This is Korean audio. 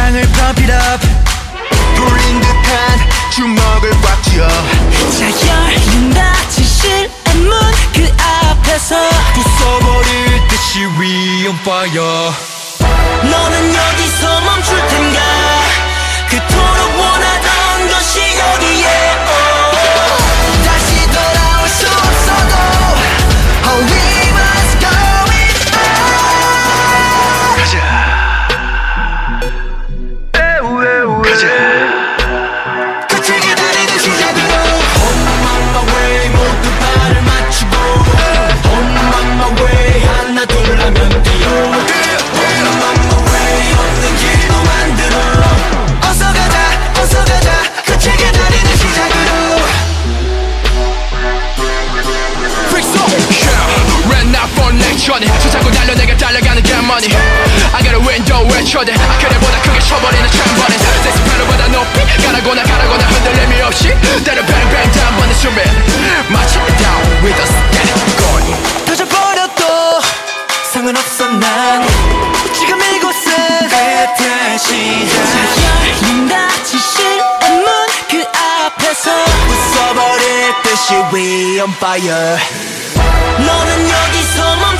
심장을 pump it up. 돌린 듯한 주먹을 꽉 쥐어. 자열린 다 쳐대 그래보다 크게 쳐버리는 창번에. 섹스페로보다 높이 가라거나 가라거나 흔들림이 없이 때려 뱅뱅 단번에 숨에 마치 down with us it going 터져버려도 상관없어 난. 지금 이곳은 그때 시작 열린다 지 실 문 그 앞에서 웃어버릴 듯이 we on fire. 너는 여기서 멈